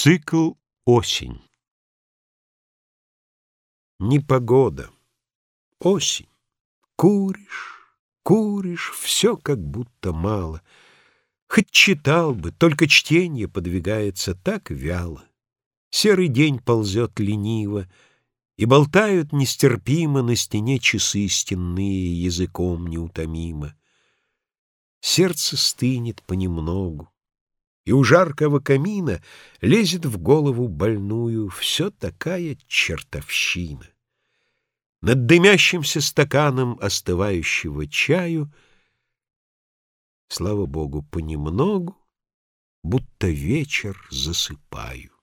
Цикл «Осень». Непогода. Осень. Куришь, куришь, все как будто мало. Хоть читал бы, только чтение подвигается так вяло. Серый день ползет лениво, и болтают нестерпимо на стене часы стенные языком неутомимо. Сердце стынет понемногу и у жаркого камина лезет в голову больную все такая чертовщина. Над дымящимся стаканом остывающего чаю, слава богу, понемногу, будто вечер засыпаю.